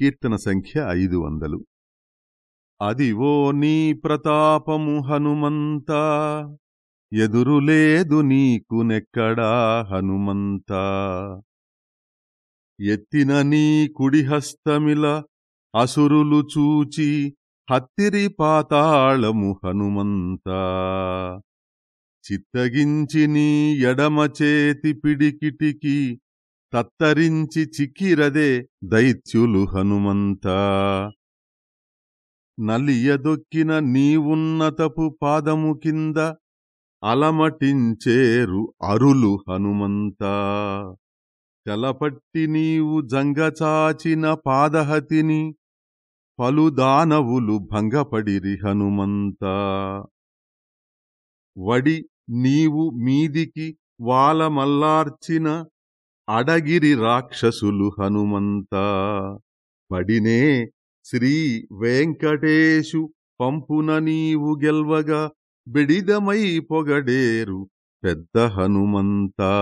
కీర్తన సంఖ్య ఐదు వందలు. అదివో నీ ప్రతాపము హనుమంత ఎదురులేదు నీకు నెక్కడా హనుమంత. ఎత్తిన నీ కుడిహస్తమిల అసురులు చూచి హత్తిరి పాతాళము హనుమంత. చిత్తగించి నీ ఎడమ చేతి పిడికిటికి తత్తరించి చిక్కిరదే దైత్యులు హనుమంత. నలియదొక్కిన నీవున్నతపు పాదము కింద అలమటించేరు అరులు హనుమంత. తెలపట్టి నీవు జంగచాచిన పాదహతిని పలుదానవులు భంగపడిరి హనుమంత. వడి నీవు మీదికి వాలమల్లార్చిన అడగిరి రాక్షసులు హనుమంత. పడినే శ్రీ వెంకటేశు పంపున నీవు గెల్వగా బిడిదమై పొగడేరు పెద్ద హనుమంతా.